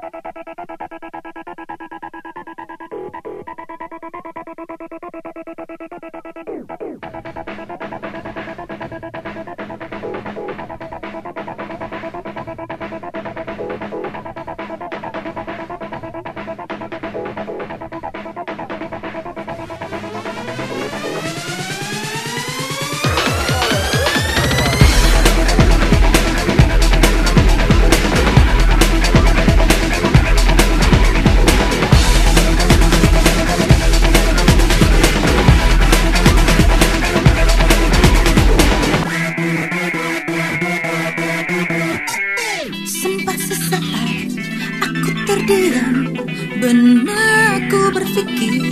ありがとう Sesaat aku terdiam Benakku berpikir